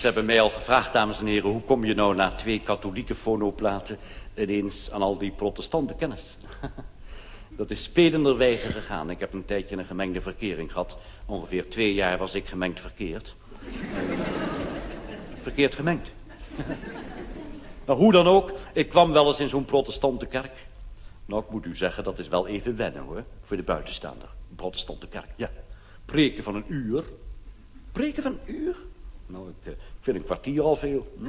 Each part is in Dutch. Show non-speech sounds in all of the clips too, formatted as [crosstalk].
Ze hebben mij al gevraagd, dames en heren, hoe kom je nou na twee katholieke fonoplaten ineens aan al die protestante kennis? [laughs] Dat is spelenderwijze gegaan. Ik heb een tijdje een gemengde verkering gehad. Ongeveer twee jaar was ik gemengd verkeerd. [laughs] verkeerd gemengd. [laughs] nou, hoe dan ook, ik kwam wel eens in zo'n protestante kerk. Nou, ik moet u zeggen, dat is wel even wennen hoor, voor de buitenstaander. Een protestante kerk, ja. Preken van een uur. Preken van een uur? Nou, ik, eh, ik vind een kwartier al veel. Hm?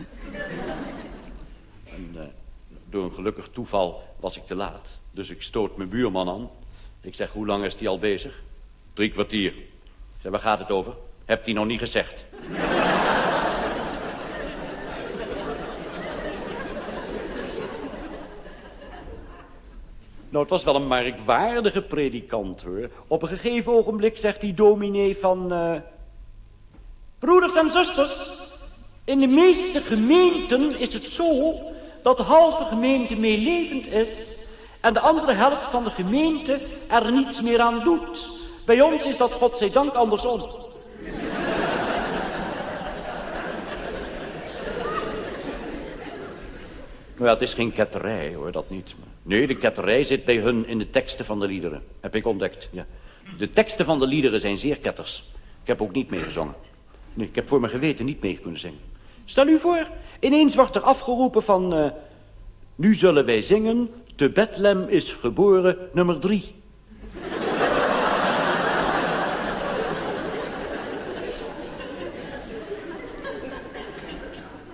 En, uh, door een gelukkig toeval was ik te laat. Dus ik stoot mijn buurman aan. Ik zeg, hoe lang is die al bezig? Drie kwartier. Ik zeg, waar gaat het over? Hebt hij nog niet gezegd. [laughs] Nou, het was wel een merkwaardige predikant, hoor. Op een gegeven ogenblik zegt die dominee van... Uh... Broeders en zusters, in de meeste gemeenten is het zo... dat de halve gemeente meelevend is... en de andere helft van de gemeente er niets meer aan doet. Bij ons is dat godzijdank andersom. Nou ja, het is geen ketterij hoor, dat niet. Nee, de ketterij zit bij hun in de teksten van de liederen. Heb ik ontdekt, ja. De teksten van de liederen zijn zeer ketters. Ik heb ook niet meegezongen. Nee, ik heb voor mijn geweten niet mee kunnen zingen. Stel u voor, ineens wordt er afgeroepen van... Uh, nu zullen wij zingen, te Bethlehem is geboren nummer drie. [laughs]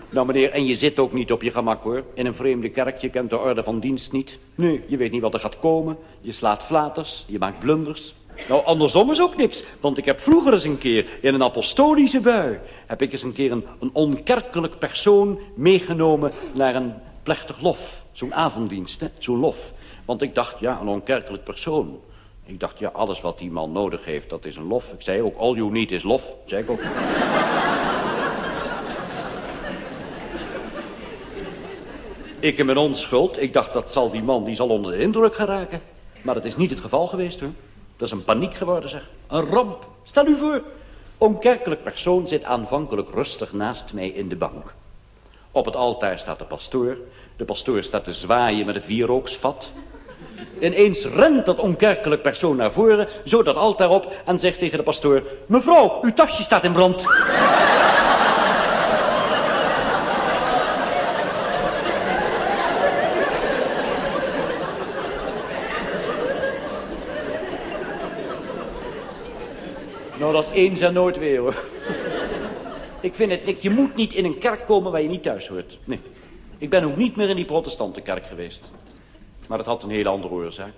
Nou meneer, en je zit ook niet op je gemak hoor. In een vreemde kerk, je kent de orde van dienst niet. Nee, je weet niet wat er gaat komen. Je slaat flaters, je maakt blunders. Nou, andersom is ook niks. Want ik heb vroeger eens een keer in een apostolische bui... heb ik eens een keer een, onkerkelijk persoon meegenomen naar een plechtig lof. Zo'n avonddienst, zo'n lof. Want ik dacht, ja, een onkerkelijk persoon. Ik dacht, ja, alles wat die man nodig heeft, dat is een lof. Ik zei ook, all you need is lof, zei ik ook. Ik in mijn onschuld, ik dacht dat zal die man, die zal onder de indruk geraken. Maar dat is niet het geval geweest hoor. Dat is een paniek geworden zeg. Een ramp. Stel u voor. Onkerkelijk persoon zit aanvankelijk rustig naast mij in de bank. Op het altaar staat de pastoor. De pastoor staat te zwaaien met het wierooksvat. Ineens rent dat onkerkelijk persoon naar voren, zo dat altaar op en zegt tegen de pastoor... Mevrouw, uw tasje staat in brand. Is eens en nooit weer, hoor. Ik vind het, ik, je moet niet in een kerk komen waar je niet thuis hoort. Nee. Ik ben ook niet meer in die protestantenkerk geweest. Maar dat had een hele andere oorzaak.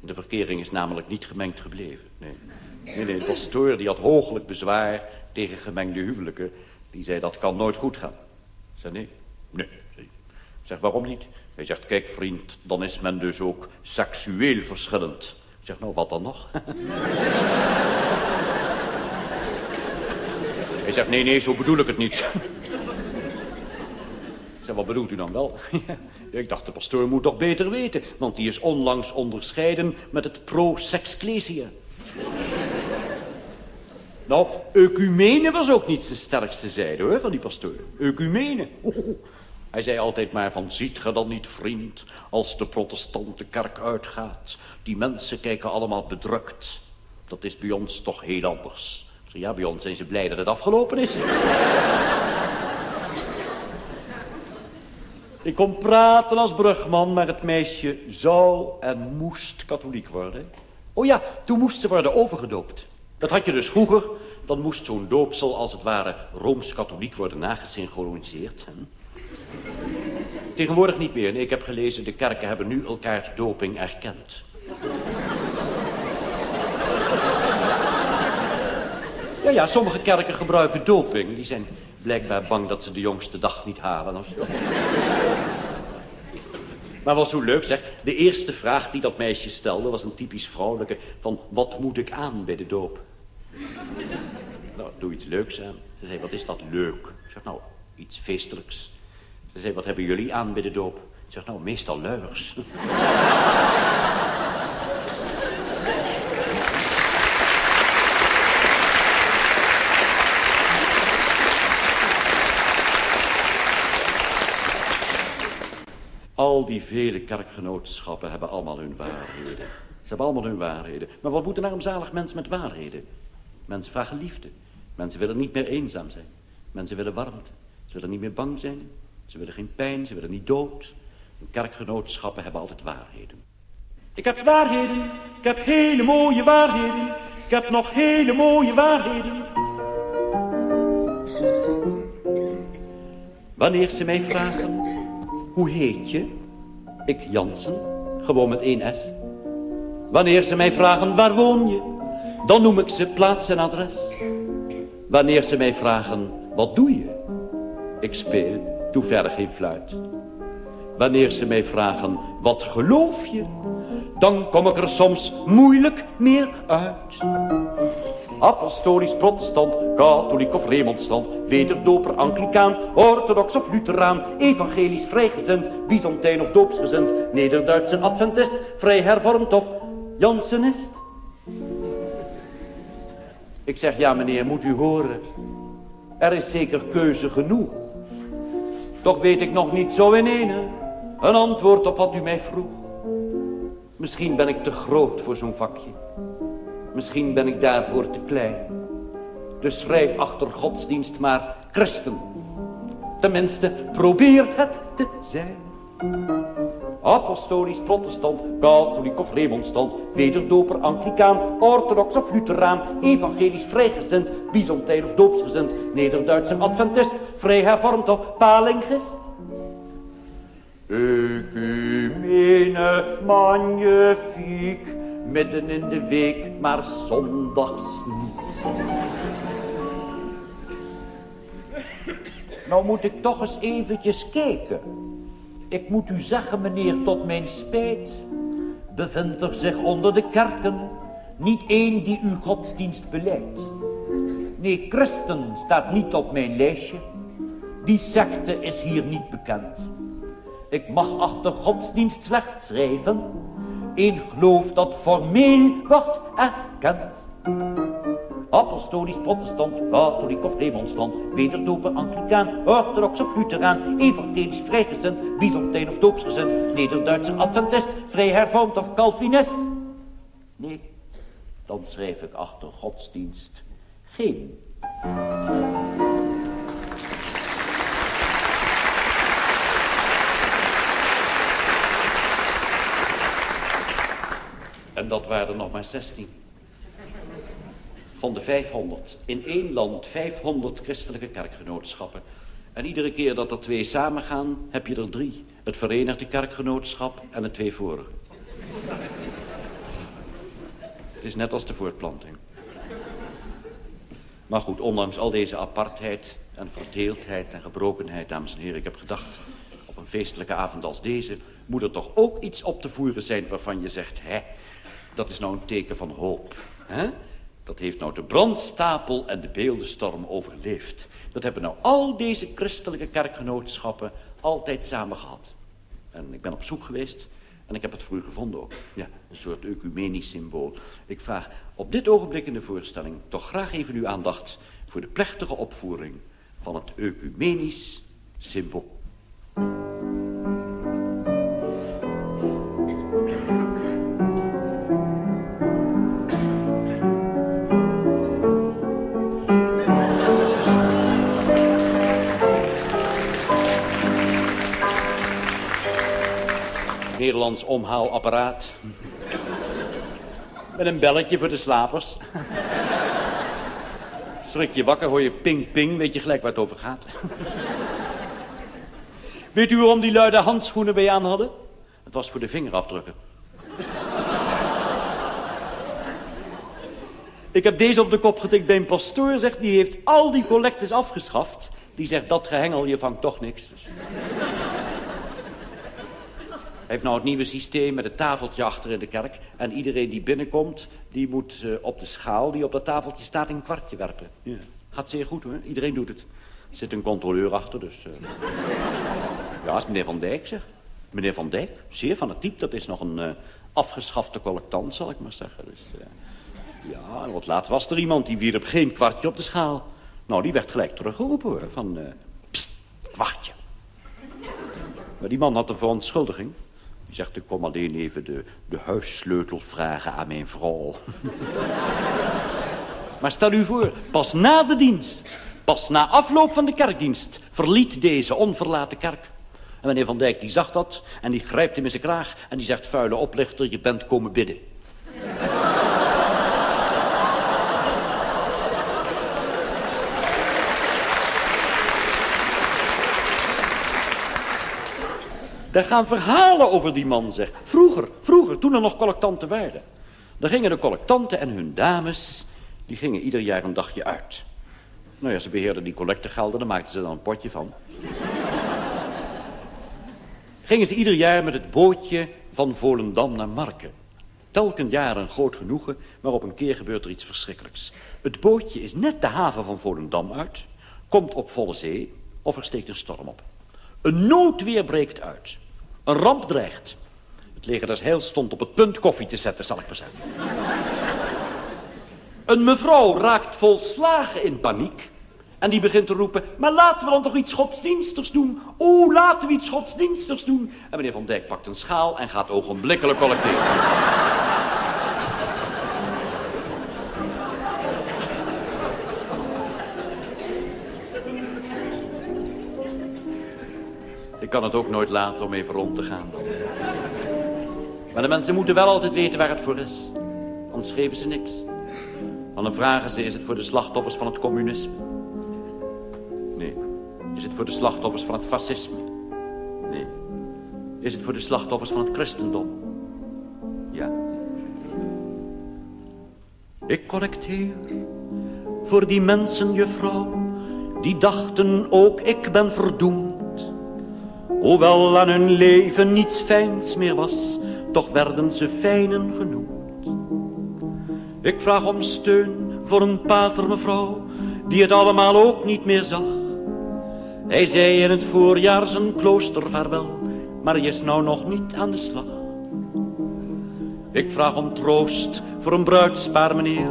De verkering is namelijk niet gemengd gebleven. Nee, nee, nee de pastoor die had hooglijk bezwaar tegen gemengde huwelijken. Die zei dat kan nooit goed gaan. Ik zei nee, nee. Ik zeg waarom niet? Hij zegt kijk vriend, dan is men dus ook seksueel verschillend. Ik zeg nou wat dan nog? [laughs] Zegt, nee, nee, zo bedoel ik het niet. Zeg, wat bedoelt u dan wel? ik dacht, de pastoor moet toch beter weten, want die is onlangs onderscheiden met het pro-sexclesia. nou, ecumene was ook niet de sterkste zijde, hoor, van die pastoor. Ecumene. Hij zei altijd maar van, ziet ge dan niet, vriend, als de protestante kerk uitgaat. Die mensen kijken allemaal bedrukt. Dat is bij ons toch heel anders. Ja, bij ons zijn ze blij dat het afgelopen is. Ik kon praten als brugman, maar het meisje zou en moest katholiek worden. Oh ja, toen moest ze worden overgedoopt. Dat had je dus vroeger. Dan moest zo'n doopsel als het ware rooms-katholiek worden nagesynchroniseerd. Tegenwoordig niet meer. Ik heb gelezen, de kerken hebben nu elkaars doping erkend. Ja, ja, sommige kerken gebruiken doping. Die zijn blijkbaar bang dat ze de jongste dag niet halen. Of zo. Maar was zo leuk zeg. De eerste vraag die dat meisje stelde was een typisch vrouwelijke van wat moet ik aan bij de doop? Nou, doe iets leuks aan. Ze zei, wat is dat leuk? Ik zeg, nou, iets feestelijks. Ze zei, wat hebben jullie aan bij de doop? Ik zeg, nou, meestal luiers. Die vele kerkgenootschappen hebben allemaal hun waarheden. Ze hebben allemaal hun waarheden. Maar wat moet een armzalig mens met waarheden? Mensen vragen liefde. Mensen willen niet meer eenzaam zijn. Mensen willen warmte. Ze willen niet meer bang zijn. Ze willen geen pijn. Ze willen niet dood. kerkgenootschappen hebben altijd waarheden. Ik heb waarheden. Ik heb hele mooie waarheden. Ik heb nog hele mooie waarheden. Wanneer ze mij vragen, hoe heet je? Ik Jansen, gewoon met één S. Wanneer ze mij vragen, waar woon je? Dan noem ik ze plaats en adres. Wanneer ze mij vragen, wat doe je? Ik speel, doe verder geen fluit. Wanneer ze mij vragen, wat geloof je? Dan kom ik er soms moeilijk meer uit. Apostolisch, protestant, katholiek of remonstrant, wederdoper, anglicaan, orthodox of lutheraan, evangelisch, vrijgezind, byzantijn of doopsgezind, nederduits en adventist, vrij hervormd of jansenist. Ik zeg, ja meneer, moet u horen. Er is zeker keuze genoeg. Toch weet ik nog niet zo in ene een antwoord op wat u mij vroeg. Misschien ben ik te groot voor zo'n vakje. Misschien ben ik daarvoor te klein. Dus schrijf achter godsdienst maar christen. Tenminste, probeert het te zijn. Apostolisch, protestant, katholiek of remonstrant, wederdoper, anglicaan, orthodox of lutheraan, evangelisch, vrijgezind, byzantijn of doopsgezind, nederduits en adventist, vrij hervormd of palingist. Ecumene magnifiek, midden in de week, maar zondags niet. Nou moet ik toch eens eventjes kijken. Ik moet u zeggen, meneer, tot mijn spijt, bevindt er zich onder de kerken niet één die uw godsdienst beleidt. Nee, christen staat niet op mijn lijstje. Die secte is hier niet bekend. Ik mag achter godsdienst slechts schrijven. Een geloof dat formeel wordt erkend. Apostolisch, protestant, katholiek of remonstrant, wederdoper, anglicaan, orthodox of lutheraan, evangelisch, vrijgezind, byzantijn of doopsgezind, nederduitse adventist, vrij hervormd of calvinist. Nee, dan schrijf ik achter godsdienst geen. En dat waren er nog maar 16. Van de 500. In één land 500 christelijke kerkgenootschappen. En iedere keer dat er twee samengaan, heb je er drie. Het Verenigde Kerkgenootschap en de twee vorige. Het is net als de voortplanting. Maar goed, ondanks al deze apartheid en verdeeldheid en gebrokenheid, dames en heren, ik heb gedacht, op een feestelijke avond als deze, moet er toch ook iets op te voeren zijn waarvan je zegt, hè, dat is nou een teken van hoop. Hè? Dat heeft nou de brandstapel en de beeldenstorm overleefd. Dat hebben nou al deze christelijke kerkgenootschappen altijd samen gehad. En ik ben op zoek geweest en ik heb het voor u gevonden ook. Ja, een soort ecumenisch symbool. Ik vraag op dit ogenblik in de voorstelling toch graag even uw aandacht voor de plechtige opvoering van het ecumenisch symbool. Nederlands omhaalapparaat. Met een belletje voor de slapers. Schrik je wakker, hoor je ping ping, weet je gelijk waar het over gaat. Weet u waarom die luide handschoenen bij je aan hadden? Het was voor de vingerafdrukken. Ik heb deze op de kop getikt bij een pastoor, zegt, die heeft al die collectes afgeschaft. Die zegt, dat gehengel, je vangt toch niks. Hij heeft nou het nieuwe systeem met het tafeltje achter in de kerk. En iedereen die binnenkomt, die moet uh, op de schaal die op dat tafeltje staat een kwartje werpen. Ja. Gaat zeer goed hoor, iedereen doet het. Er zit een controleur achter, dus... Uh... [laughs] ja, dat is meneer Van Dijk zeg. Meneer Van Dijk, zeer fanatiek. Dat is nog een uh, afgeschafte collectant, zal ik maar zeggen. Dus, ja, en wat laat was er iemand die wierp geen kwartje op de schaal. Nou, die werd gelijk teruggeroepen hoor, van... pst, kwartje. Maar die man had een verontschuldiging. Zegt, ik kom alleen even de, de huissleutel vragen aan mijn vrouw. [laughs] maar stel u voor, pas na de dienst, pas na afloop van de kerkdienst... verliet deze onverlaten kerk. En meneer Van Dijk die zag dat en die grijpt hem in zijn kraag... en die zegt, vuile oplichter, je bent komen bidden. Daar gaan verhalen over die man, zeg. Vroeger, vroeger, toen er nog collectanten werden. Dan gingen de collectanten en hun dames, die gingen ieder jaar een dagje uit. Nou ja, ze beheerden die collectegelden, daar maakten ze dan een potje van. gingen ze ieder jaar met het bootje van Volendam naar Marken. Telkens jaar een groot genoegen, maar op een keer gebeurt er iets verschrikkelijks. Het bootje is net de haven van Volendam uit, komt op volle zee of er steekt een storm op. Een noodweer breekt uit. Een ramp dreigt. Het leger des heils stond op het punt koffie te zetten, zal ik maar zeggen. Een mevrouw raakt volslagen in paniek. En die begint te roepen, maar laten we dan toch iets godsdienstigs doen. O, laten we iets godsdienstigs doen. En meneer Van Dijk pakt een schaal en gaat ogenblikkelijk collecteren. Ik kan het ook nooit laten om even rond te gaan. Maar de mensen moeten wel altijd weten waar het voor is. Anders geven ze niks. Dan vragen ze, is het voor de slachtoffers van het communisme? Nee. Is het voor de slachtoffers van het fascisme? Nee. Is het voor de slachtoffers van het christendom? Ja. Ik collecteer voor die mensen, juffrouw, die dachten ook ik ben verdoemd. Hoewel aan hun leven niets fijns meer was, toch werden ze fijnen genoemd. Ik vraag om steun voor een pater mevrouw, die het allemaal ook niet meer zag. Hij zei in het voorjaar zijn klooster vaarwel, maar hij is nou nog niet aan de slag. Ik vraag om troost voor een bruidspaar meneer,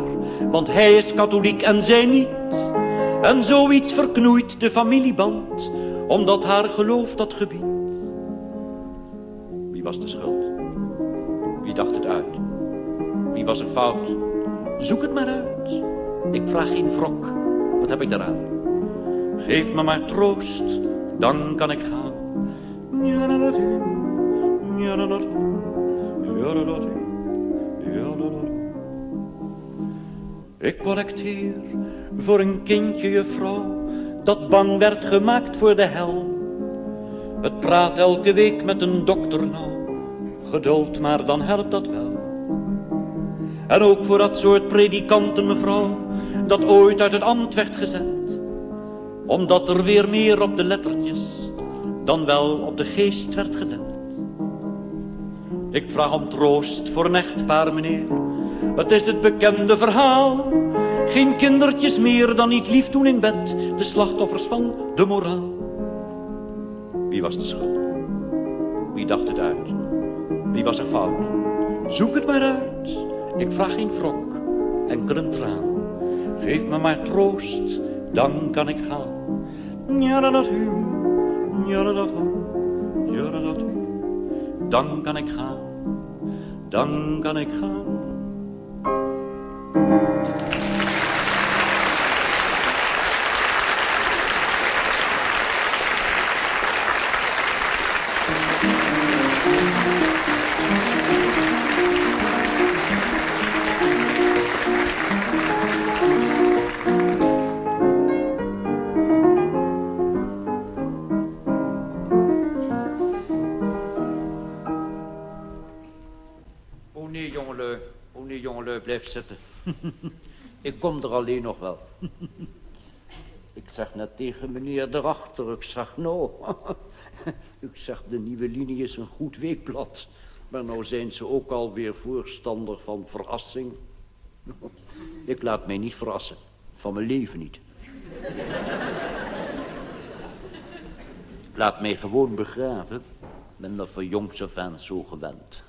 want hij is katholiek en zij niet. En zoiets verknoeit de familieband, omdat haar geloof dat gebiedt. Wie was de schuld? Wie dacht het uit? Wie was er fout? Zoek het maar uit. Ik vraag geen wrok. Wat heb ik daaraan? Geef me maar troost, dan kan ik gaan. Ik collecteer voor een kindje, je vrouw dat bang werd gemaakt voor de hel. Het praat elke week met een dokter nou, geduld maar dan helpt dat wel. En ook voor dat soort predikanten mevrouw, dat ooit uit het ambt werd gezet. Omdat er weer meer op de lettertjes, dan wel op de geest werd gelet. Ik vraag om troost voor een echtpaar meneer, het is het bekende verhaal geen kindertjes meer dan niet lief doen in bed. De slachtoffers van de moraal. Wie was de schuld? Wie dacht het uit? Wie was er fout? Zoek het maar uit. Ik vraag geen wrok, enkel een traan. Geef me maar troost, dan kan ik gaan. Ja, dat u, ja, dat. Dan kan ik gaan, dan kan ik gaan. Zitten. [laughs] ik kom er alleen nog wel. ik zeg net tegen meneer erachter, ik zeg nou, [laughs] ik zeg de nieuwe linie is een goed weekblad. Maar nou zijn ze ook alweer voorstander van verrassing. [laughs] ik laat mij niet verrassen, van mijn leven niet. laat mij gewoon begraven, ben dat van jongs af zo gewend.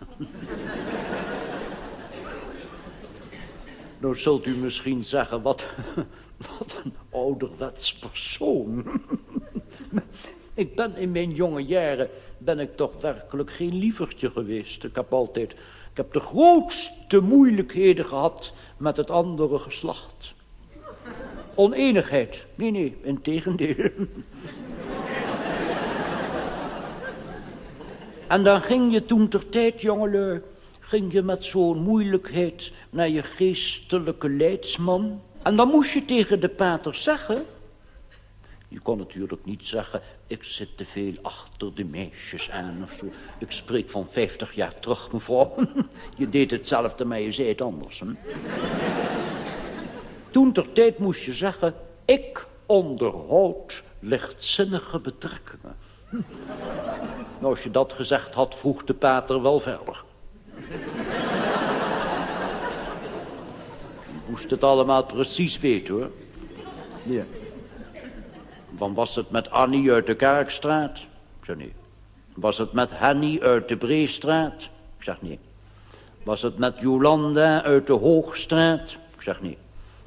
Nou zult u misschien zeggen, wat, [laughs] wat een ouderwets persoon. [laughs] Ik ben in mijn jonge jaren ben ik toch werkelijk geen lievertje geweest. Ik heb altijd, ik heb de grootste moeilijkheden gehad met het andere geslacht. Oneenigheid. Nee, nee, in tegendeel. [laughs] en dan ging je toen ter tijd, jongelui, ging je met zo'n moeilijkheid naar je geestelijke leidsman. En dan moest je tegen de pater zeggen... Je kon natuurlijk niet zeggen, ik zit te veel achter de meisjes aan of zo. Ik spreek van 50 jaar terug, mevrouw. [laughs] Je deed hetzelfde, maar je zei het anders. Toen ter tijd moest je zeggen, ik onderhoud lichtzinnige betrekkingen. Nou, als je dat gezegd had, vroeg de pater wel verder. Je moest het allemaal precies weten, hoor. Ja. Van was het met Annie uit de Kerkstraat? Ik zeg nee. Was het met Henny uit de Breestraat? Ik zeg nee. Was het met Jolanda uit de Hoogstraat? Ik zeg nee.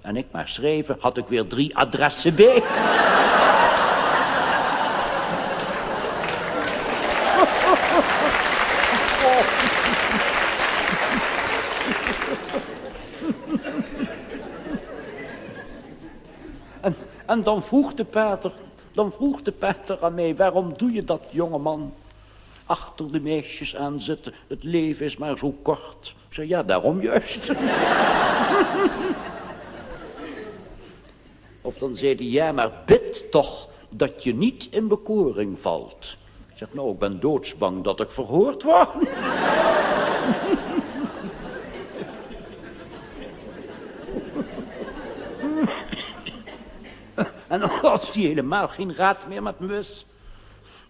En ik maar schreven, had ik weer drie adressen bij. En, dan vroeg de pater, dan vroeg de pater aan mij, waarom doe je dat, jongeman? Achter de meisjes aan zitten, het leven is maar zo kort. Ik zei, ja, daarom juist. [laughs] of dan zei hij, ja, maar bid toch dat je niet in bekoring valt. Ik zeg, nou, ik ben doodsbang dat ik verhoord word. [laughs] En als hij helemaal geen raad meer met mus,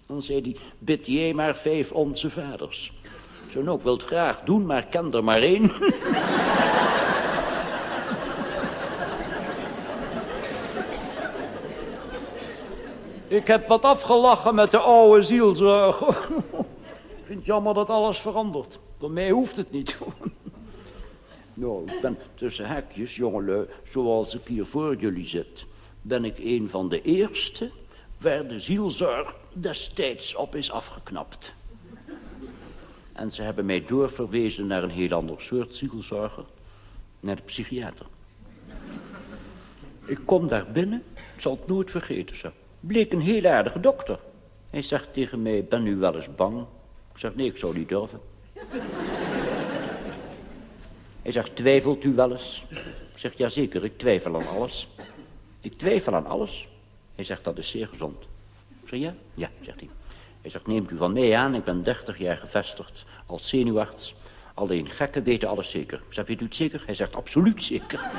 dan zei hij, bid jij maar vijf onze vaders. Zo nou, ik wil het graag doen, maar ken er maar één. [laughs] ik heb wat afgelachen met de oude zielzorg. ik vind het jammer dat alles verandert. Voor mij hoeft het niet. [laughs] nou, ik ben tussen hekjes, jongelui, zoals ik hier voor jullie zit ben ik een van de eerste waar de zielzorg destijds op is afgeknapt. En ze hebben mij doorverwezen naar een heel ander soort zielzorger, naar de psychiater. Ik kom daar binnen, ik zal het nooit vergeten, zo. Bleek een heel aardige dokter. Hij zegt tegen mij, ben u wel eens bang? Ik zeg, nee, ik zou niet durven. Hij zegt, twijfelt u wel eens? Ik zeg, jazeker, ik twijfel aan alles. Ik twijfel aan alles. Hij zegt, dat is zeer gezond. Ik zeg, ja? Ja, zegt hij. Hij zegt, neemt u van mij aan, ik ben 30 jaar gevestigd als zenuwarts. Alleen gekken weten alles zeker. Zeg, u het zeker? Hij zegt, absoluut zeker. [laughs]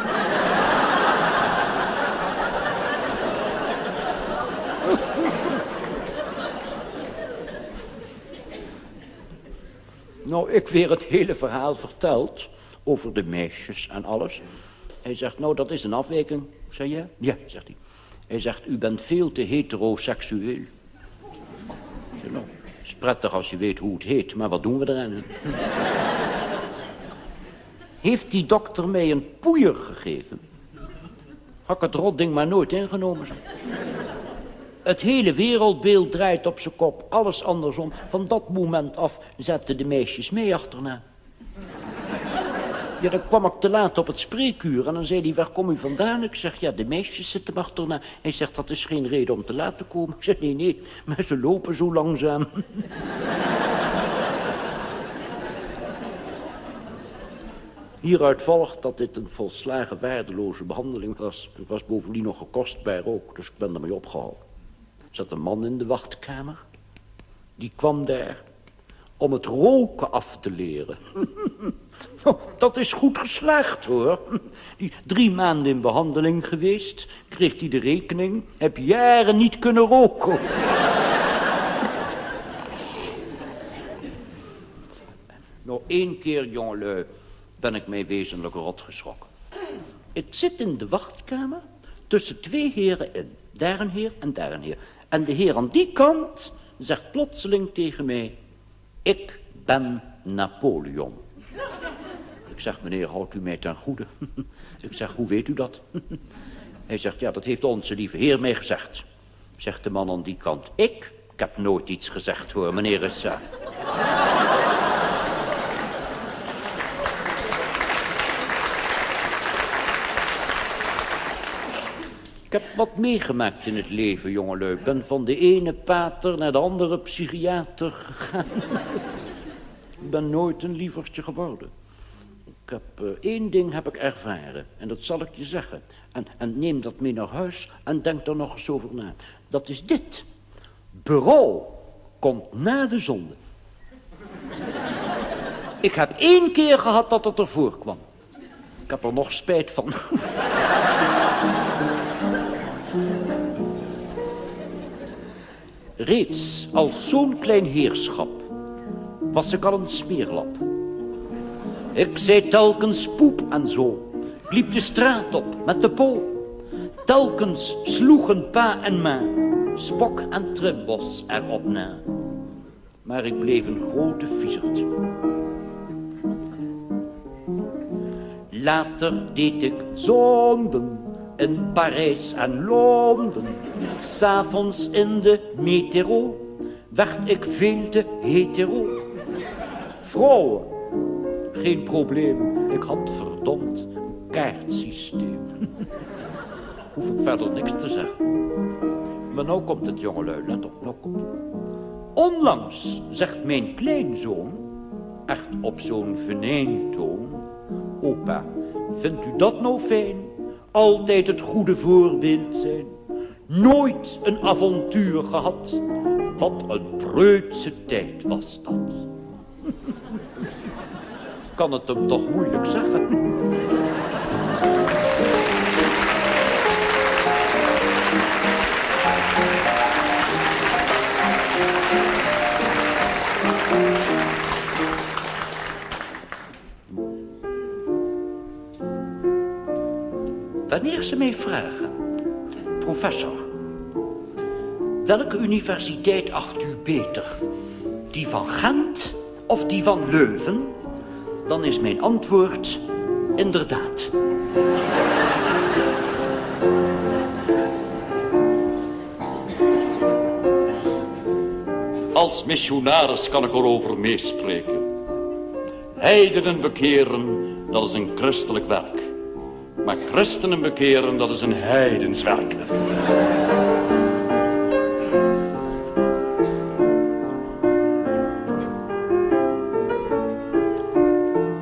nou, ik weer het hele verhaal verteld over de meisjes en alles. Hij zegt, nou, dat is een afwijking. Zeg je? Ja, zegt hij. Hij zegt, u bent veel te heteroseksueel. Ik zeg, nou, is prettig als je weet hoe het heet, maar wat doen we eraan? Heeft die dokter mij een poeier gegeven? Had ik het rotding maar nooit ingenomen. Het hele wereldbeeld draait op zijn kop, alles andersom. Van dat moment af zetten de meisjes mee achterna. Ja, dan kwam ik te laat op het spreekuur. En dan zei hij, waar kom u vandaan? Ik zeg, ja, de meisjes zitten achterna. Hij zegt, dat is geen reden om te laat te komen. Ik zeg, nee, nee, maar ze lopen zo langzaam. [laughs] Hieruit volgt dat dit een volslagen waardeloze behandeling was. Het was bovendien nog gekostbaar ook, dus ik ben ermee opgehouden. Er zat een man in de wachtkamer. Die kwam daar om het roken af te leren. [laughs] Oh, dat is goed geslaagd hoor. Die drie maanden in behandeling geweest, kreeg hij de rekening, heb jaren niet kunnen roken. [laughs] nou, één keer, jongelui, ben ik mij wezenlijk rot geschrokken. Ik zit in de wachtkamer tussen twee heren in. Daar een heer en daar een heer. En de heer aan die kant zegt plotseling tegen mij... Ik ben Napoleon. Ik zeg, meneer, houdt u mij ten goede? [laughs] Ik zeg, hoe weet u dat? [laughs] Hij zegt, ja, dat heeft onze lieve heer mij gezegd. Zegt de man aan die kant. Ik heb nooit iets gezegd hoor, meneer Rissa. Ik heb wat meegemaakt in het leven, jongelui. Ik ben van de ene pater naar de andere psychiater gegaan. ik ben nooit een lievertje geworden. Ik heb, uh, één ding heb ik ervaren. En dat zal ik je zeggen. En, en neem dat mee naar huis en denk er nog eens over na. Dat is dit. Bureau komt na de zonde. ik heb één keer gehad dat het ervoor kwam. Ik heb er nog spijt van. Reeds als zo'n klein heerschap was ik al een smeerlap. Ik zei telkens poep en zo. Liep de straat op met de po. Telkens sloegen pa en ma Spok en Trimbos erop na. Maar ik bleef een grote viezerd. Later deed ik zonden in Parijs en Londen. S'avonds in de metro werd ik veel te hetero. Vrouwen, geen probleem, ik had verdomd een kaartsysteem. [laughs] Hoef ik verder niks te zeggen. Maar nou komt het, jongelui, let op, nou Onlangs zegt mijn kleinzoon, echt op zo'n venijntoon, opa, vindt u dat nou fijn? Altijd het goede voorbeeld zijn. Nooit een avontuur gehad. Wat een preutse tijd was dat. [laughs] kan het hem toch moeilijk zeggen. Wanneer ze mij vragen, professor, welke universiteit acht u beter? Die van Gent of die van Leuven? Dan is mijn antwoord inderdaad. Als missionaris kan ik erover meespreken. Heidenen bekeren, dat is een christelijk werk. Maar christenen bekeren, dat is een heidenswerk.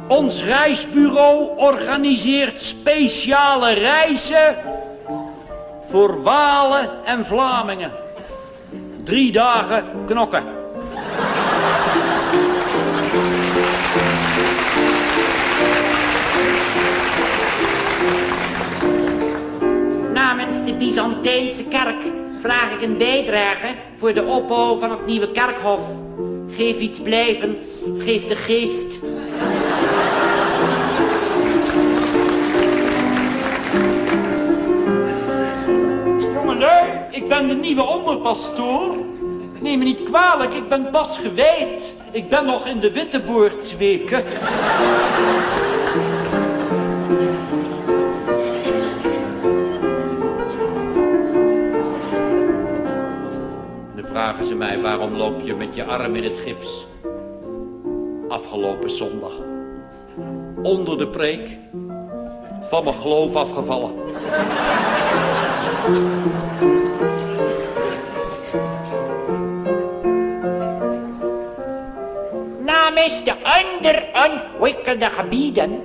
Ons reisbureau organiseert speciale reizen voor Walen en Vlamingen. Drie dagen knokken. Byzantijnse kerk vraag ik een bijdrage voor de opbouw van het nieuwe kerkhof. Geef iets blijvends, geef de geest. Jongelui, ik ben de nieuwe onderpastoor. Neem me niet kwalijk, ik ben pas gewijd. Ik ben nog in de Witteboordsweken. Mij waarom loop je met je arm in het gips. Afgelopen zondag. Onder de preek. Van mijn geloof afgevallen. Namens de ander ontwikkelde gebieden.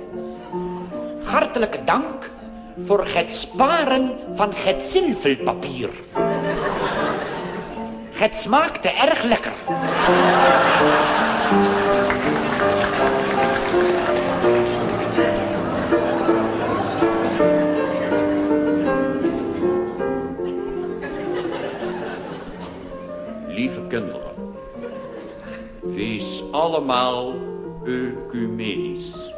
Hartelijke dank voor het sparen van het zilverpapier. Het smaakte erg lekker. Lieve kinderen, wees allemaal ecumenisch.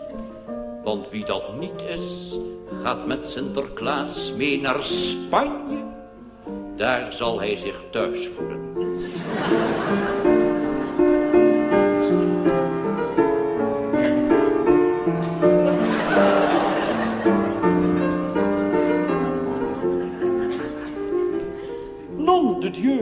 Want wie dat niet is, gaat met Sinterklaas mee naar Spanje daar zal hij zich thuis voelen. Non de Dieu.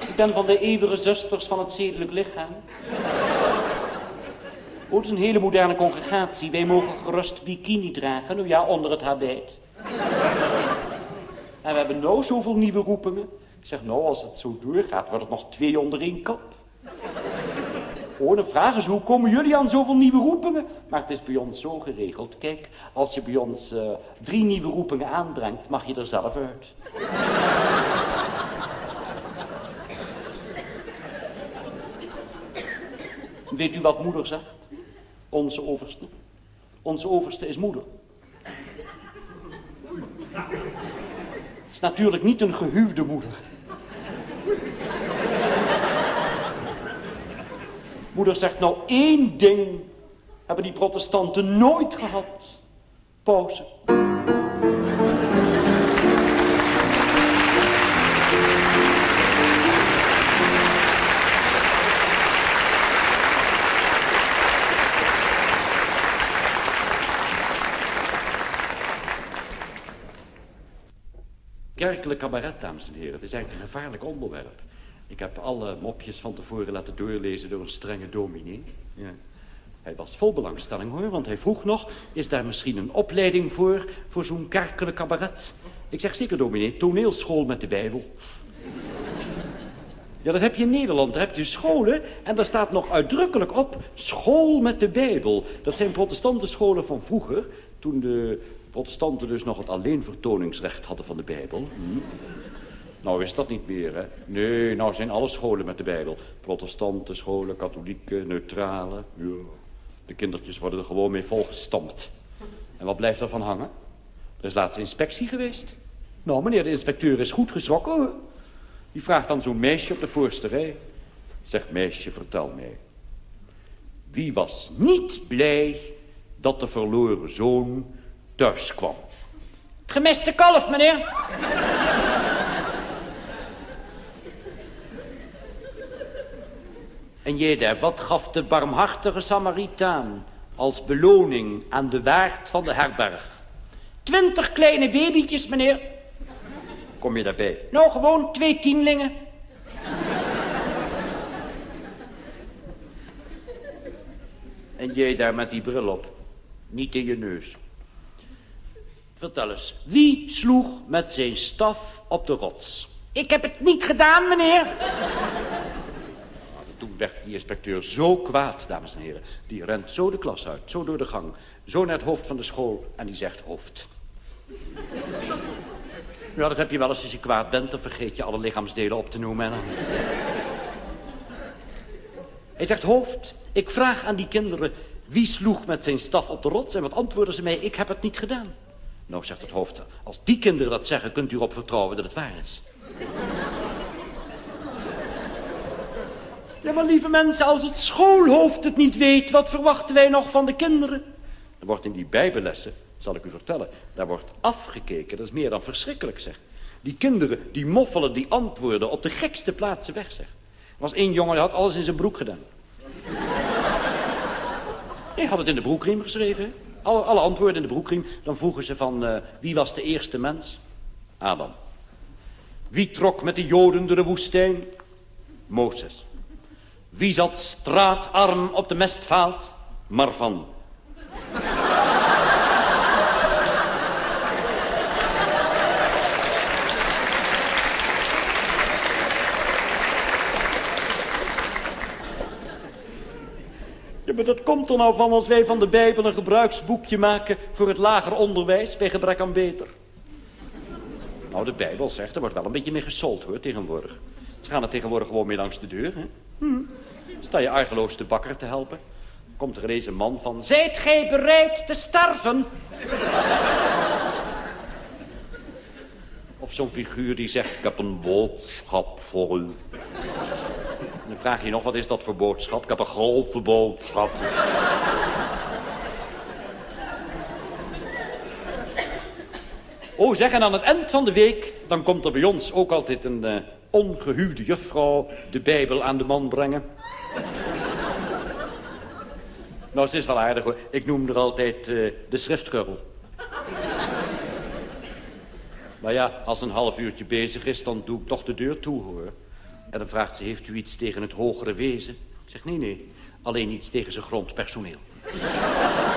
Ik ben van de eeuwige zusters van het zedelijk lichaam. Oh, het is een hele moderne congregatie. Wij mogen gerust bikini dragen, nou ja, onder het habit. En we hebben nou zoveel nieuwe roepingen. Ik zeg, nou, als het zo doorgaat, wordt het nog twee onder één kap. Oh, dan vragen ze, hoe komen jullie aan zoveel nieuwe roepingen? Maar het is bij ons zo geregeld. Kijk, als je bij ons uh, drie nieuwe roepingen aanbrengt, mag je er zelf uit. Weet u wat moeder zegt? Onze overste. Onze overste is moeder. Is natuurlijk niet een gehuwde moeder. Moeder zegt nou één ding hebben die protestanten nooit gehad. Pauze. Kerkelijk cabaret, dames en heren. Het is eigenlijk een gevaarlijk onderwerp. Ik heb alle mopjes van tevoren laten doorlezen door een strenge dominee. Ja. Hij was vol belangstelling hoor, want hij vroeg nog... is daar misschien een opleiding voor, voor zo'n kerkelijk cabaret? Ik zeg zeker, dominee, toneelschool met de Bijbel. Ja, dat heb je in Nederland. Daar heb je scholen en daar staat nog uitdrukkelijk op... school met de Bijbel. Dat zijn protestantenscholen van vroeger... toen de protestanten dus nog het alleenvertoningsrecht hadden van de Bijbel. Hm. Nou is dat niet meer, hè? Nee, nou zijn alle scholen met de Bijbel. Protestanten scholen, katholieke, neutrale. Ja. De kindertjes worden er gewoon mee volgestampt. En wat blijft er van hangen? Er is laatst inspectie geweest. Nou, meneer de inspecteur is goed geschrokken, hoor. Die vraagt dan zo'n meisje op de voorste rij. Zegt meisje, vertel mij. Wie was niet blij dat de verloren zoon thuis kwam? Het gemiste kalf, meneer. En Jeda, wat gaf de barmhartige Samaritaan als beloning aan de waard van de herberg? Twintig kleine babytjes, meneer. Kom je daarbij? Nou, gewoon twee tienlingen. En jij daar met die bril op. Niet in je neus. Vertel eens, wie sloeg met zijn staf op de rots? Ik heb het niet gedaan, meneer. Toen werd die inspecteur zo kwaad, dames en heren. Die rent zo de klas uit, zo door de gang, zo naar het hoofd van de school en die zegt hoofd. Ja, dat heb je wel eens als je kwaad bent, dan vergeet je alle lichaamsdelen op te noemen. Hij zegt hoofd, ik vraag aan die kinderen, wie sloeg met zijn staf op de rots? En wat antwoorden ze mij, ik heb het niet gedaan. Nou, zegt het hoofd, als die kinderen dat zeggen, kunt u erop vertrouwen dat het waar is. Ja, maar lieve mensen, als het schoolhoofd het niet weet, wat verwachten wij nog van de kinderen? Er wordt in die bijbellessen, zal ik u vertellen, daar wordt afgekeken. Dat is meer dan verschrikkelijk, zeg. Die kinderen, die moffelen die antwoorden op de gekste plaatsen weg, zeg. Er was één jongen, die had alles in zijn broek gedaan. Hij had het in de broekriem geschreven, alle, antwoorden in de broekriem. Dan vroegen ze van, uh, wie was de eerste mens? Adam. Wie trok met de joden door de woestijn? Mozes. Wie zat straatarm op de mestvaalt? Marvan. Maar dat komt er nou van als wij van de Bijbel een gebruiksboekje maken voor het lager onderwijs bij gebrek aan beter. Nou, de Bijbel zegt, er wordt wel een beetje mee gesold hoor, tegenwoordig. Ze gaan er tegenwoordig gewoon mee langs de deur, hè? Hm. Sta je argeloos de bakker te helpen? Komt er ineens een man van... Zijt gij bereid te sterven? Of zo'n figuur die zegt... Ik heb een boodschap voor u. Vraag je nog, wat is dat voor boodschap? Ik heb een grote boodschap. Oh, zeg, en aan het eind van de week... dan komt er bij ons ook altijd een uh, ongehuwde juffrouw... de Bijbel aan de man brengen. Nou, ze is wel aardig hoor. Ik noem er altijd uh, de schriftkurrel. maar ja, als een half uurtje bezig is, dan doe ik toch de deur toe hoor. En dan vraagt ze, heeft u iets tegen het hogere wezen? Ik zeg, nee, nee, alleen iets tegen zijn grondpersoneel. [laughs]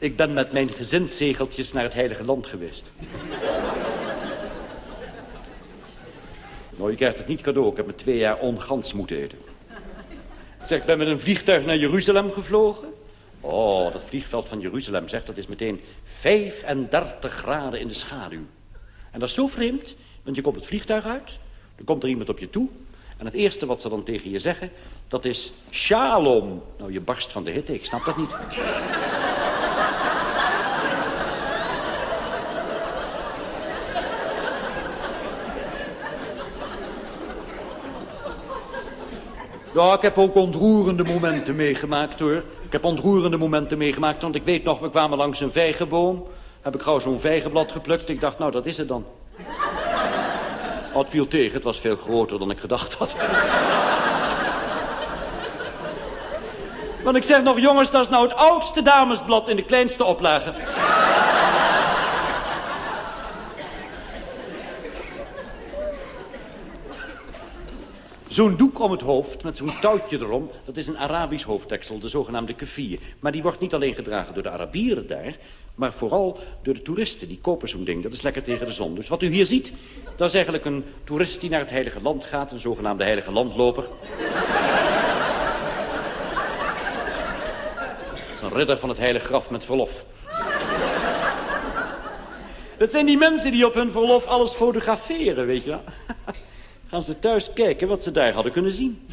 Ik ben met mijn gezinszegeltjes naar het Heilige Land geweest. nou, je krijgt het niet cadeau. Ik heb me twee jaar ongans moeten eten. Zeg, ik ben met een vliegtuig naar Jeruzalem gevlogen. Oh, dat vliegveld van Jeruzalem, zegt, dat is meteen 35 graden in de schaduw. En dat is zo vreemd, want je komt het vliegtuig uit, dan komt er iemand op je toe... en het eerste wat ze dan tegen je zeggen, dat is shalom. Nou, je barst van de hitte, ik snap dat niet. Ja, ik heb ook ontroerende momenten meegemaakt, hoor. Ik heb ontroerende momenten meegemaakt, want ik weet nog, we kwamen langs een vijgenboom. Heb ik gauw zo'n vijgenblad geplukt. Ik dacht, nou, dat is het dan. Oh, het viel tegen, het was veel groter dan ik gedacht had. Want ik zeg nog, jongens, dat is nou het oudste damesblad in de kleinste oplage. Zo'n doek om het hoofd met zo'n touwtje erom, dat is een Arabisch hoofddeksel, de zogenaamde kefir. Maar die wordt niet alleen gedragen door de Arabieren daar, maar vooral door de toeristen. Die kopen zo'n ding, dat is lekker tegen de zon. Dus wat u hier ziet, dat is eigenlijk een toerist die naar het Heilige Land gaat, een zogenaamde Heilige Landloper. dat een ridder van het Heilige Graf met verlof. Dat zijn die mensen die op hun verlof alles fotograferen, weet je wel. Gaan ze thuis kijken wat ze daar hadden kunnen zien.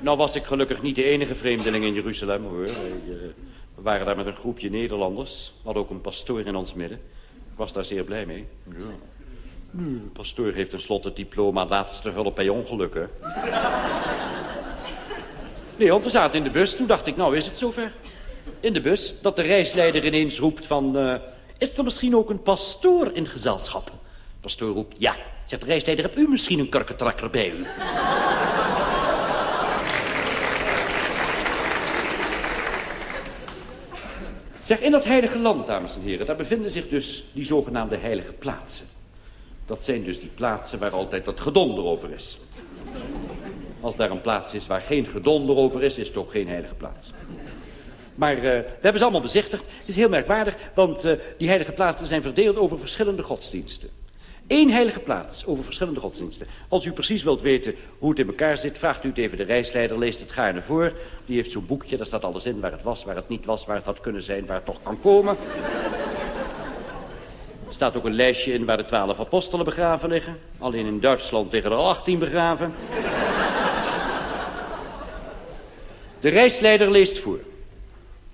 Nou was ik gelukkig niet de enige vreemdeling in Jeruzalem, hoor. Eh, we waren daar met een groepje Nederlanders. We hadden ook een pastoor in ons midden. Ik was daar zeer blij mee. Ja. Nu, de pastoor heeft tenslotte het diploma laatste hulp bij ongelukken. Nee, want we zaten in de bus. Toen dacht ik, nou is het zover in de bus dat de reisleider ineens roept van... Uh, is er misschien ook een pastoor in gezelschap? De pastoor roept, ja. Zegt de reisleider, heb u misschien een kurkentrakker bij u? zeg, in dat heilige land, dames en heren, daar bevinden zich dus die zogenaamde heilige plaatsen. Dat zijn dus die plaatsen waar altijd dat gedonder over is. Als daar een plaats is waar geen gedonder over is, is het ook geen heilige plaats. Maar uh, we hebben ze allemaal bezichtigd. Het is heel merkwaardig, want uh, die heilige plaatsen zijn verdeeld over verschillende godsdiensten. Eén heilige plaats over verschillende godsdiensten. Als u precies wilt weten hoe het in elkaar zit, vraagt u het even de reisleider, leest het gaarne voor. Die heeft zo'n boekje, daar staat alles in, waar het was, waar het niet was, waar het had kunnen zijn, waar het toch kan komen. Er staat ook een lijstje in waar de twaalf apostelen begraven liggen. Alleen in Duitsland liggen er al achttien begraven. De reisleider leest voor.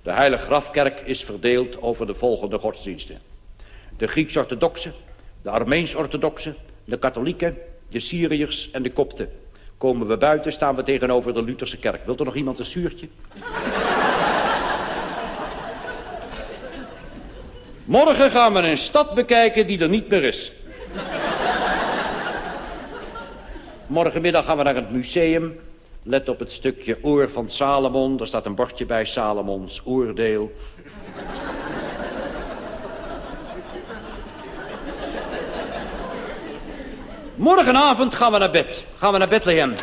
De Heilige Grafkerk is verdeeld over de volgende godsdiensten. De Grieks-orthodoxe, de Armeens-orthodoxe, de katholieken, de Syriërs en de kopten. Komen we buiten, staan we tegenover de Lutherse kerk. Wilt er nog iemand een zuurtje? Morgen gaan we een stad bekijken die er niet meer is. Morgenmiddag gaan we naar het museum Let op het stukje oor van Salomon. Daar staat een bordje bij, Salomons oordeel. Morgenavond gaan we naar bed. Gaan we naar Bethlehem.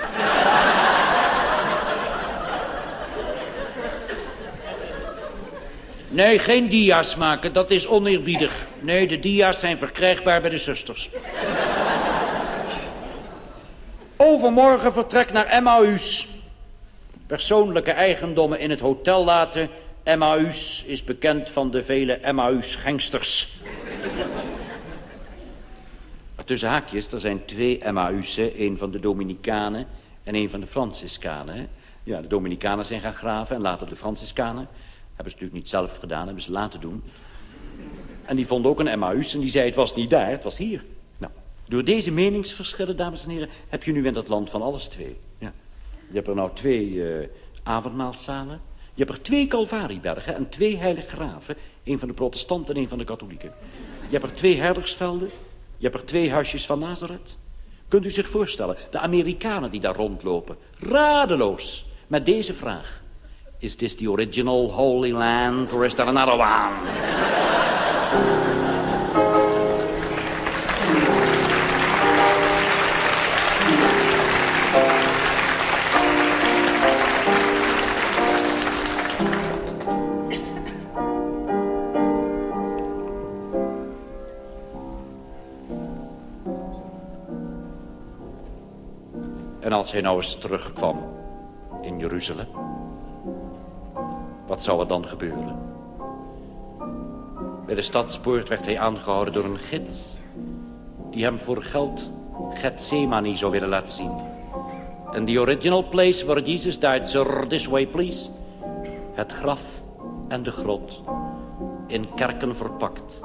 Nee, geen dia's maken, dat is oneerbiedig. Nee, de dia's zijn verkrijgbaar bij de zusters. Overmorgen vertrek naar Emmaus. Persoonlijke eigendommen in het hotel laten. Emmaus is bekend van de vele Emmaus-gangsters. Tussen haakjes, er zijn twee Emmausen. één van de Dominicanen en één van de Franciscanen. Ja, de Dominicanen zijn gaan graven en later de Franciscanen. Hebben ze natuurlijk niet zelf gedaan, hebben ze laten doen. En die vonden ook een Emmaus en die zei het was niet daar, het was hier. Door deze meningsverschillen, dames en heren, heb je nu in dat land van alles twee. Ja. Je hebt er nou twee uh, avondmaalszalen. Je hebt er twee Calvariebergen en twee heilige graven. Een van de protestanten en een van de katholieken. Je hebt er twee herdersvelden. Je hebt er twee huisjes van Nazareth. Kunt u zich voorstellen, de Amerikanen die daar rondlopen, radeloos, met deze vraag. Is this the original Holy Land or is there another one? En als hij nou eens terugkwam in Jeruzalem, wat zou er dan gebeuren? Bij de stadspoort werd hij aangehouden door een gids die hem voor geld Gethsemane zou willen laten zien. En the original place where Jesus died, sir, this way please. Het graf en de grot, in kerken verpakt.